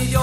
You.